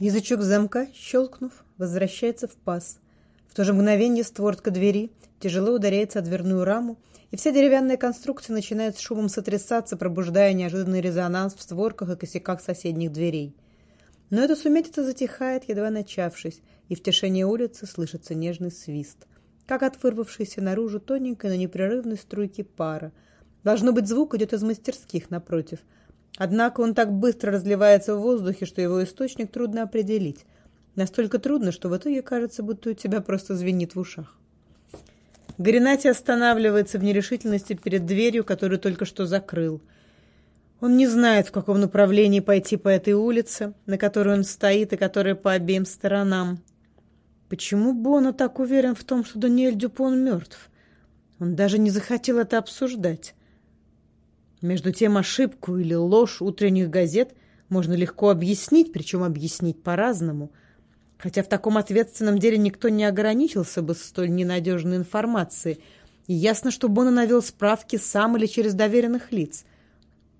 Язычок замка, щелкнув, возвращается в паз. В то же мгновение створка двери тяжело ударяется о дверную раму, и вся деревянная конструкция начинает с шумом сотрясаться, пробуждая неожиданный резонанс в створках и косяках соседних дверей. Но эта сумятица затихает, едва начавшись, и в тишине улицы слышится нежный свист, как от вырвавшейся наружу тоненькой, но непрерывной струйки пара. Должно быть, звук идет из мастерских напротив. Однако он так быстро разливается в воздухе, что его источник трудно определить. Настолько трудно, что в итоге кажется, будто у тебя просто звенит в ушах. Горинати останавливается в нерешительности перед дверью, которую только что закрыл. Он не знает, в каком направлении пойти по этой улице, на которой он стоит и которая по обеим сторонам. Почему Бона так уверен в том, что Даниэль Дюпон мертв? Он даже не захотел это обсуждать. Между тем ошибку или ложь утренних газет можно легко объяснить, причем объяснить по-разному – хотя в таком ответственном деле никто не ограничился бы столь ненадежной информацией, и ясно, что Бона навел справки сам или через доверенных лиц.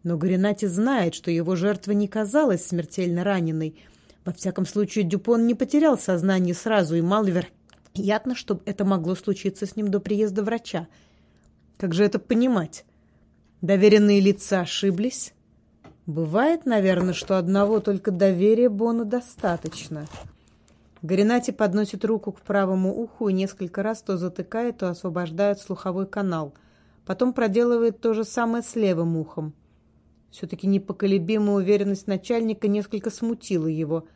Но Горинати знает, что его жертва не казалась смертельно раненой. Во всяком случае, Дюпон не потерял сознание сразу, и маловероятно, чтобы это могло случиться с ним до приезда врача. Как же это понимать? Доверенные лица ошиблись? Бывает, наверное, что одного только доверия Бону достаточно. Горинати подносит руку к правому уху и несколько раз то затыкает, то освобождает слуховой канал. Потом проделывает то же самое с левым ухом. Все-таки непоколебимая уверенность начальника несколько смутила его.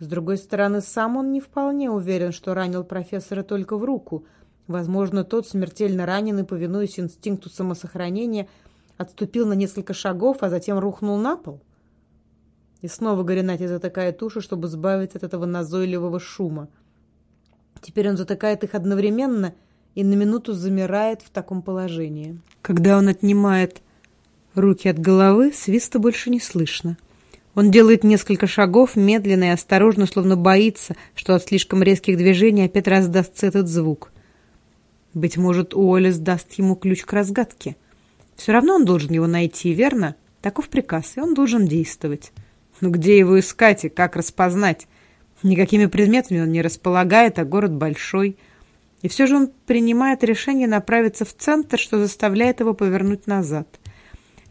С другой стороны, сам он не вполне уверен, что ранил профессора только в руку. Возможно, тот, смертельно раненый, повинуясь инстинкту самосохранения, отступил на несколько шагов, а затем рухнул на пол. И снова Горинати затыкает уши, чтобы избавиться от этого назойливого шума. Теперь он затыкает их одновременно и на минуту замирает в таком положении. Когда он отнимает руки от головы, свиста больше не слышно. Он делает несколько шагов, медленно и осторожно, словно боится, что от слишком резких движений опять раздастся этот звук. Быть может, Уоллес даст ему ключ к разгадке. Все равно он должен его найти, верно? Таков приказ, и он должен действовать. Но ну, где его искать и как распознать? Никакими предметами он не располагает, а город большой. И все же он принимает решение направиться в центр, что заставляет его повернуть назад.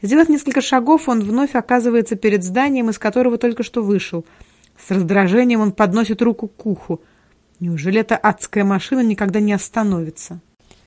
Сделав несколько шагов, он вновь оказывается перед зданием, из которого только что вышел. С раздражением он подносит руку к уху. Неужели эта адская машина никогда не остановится?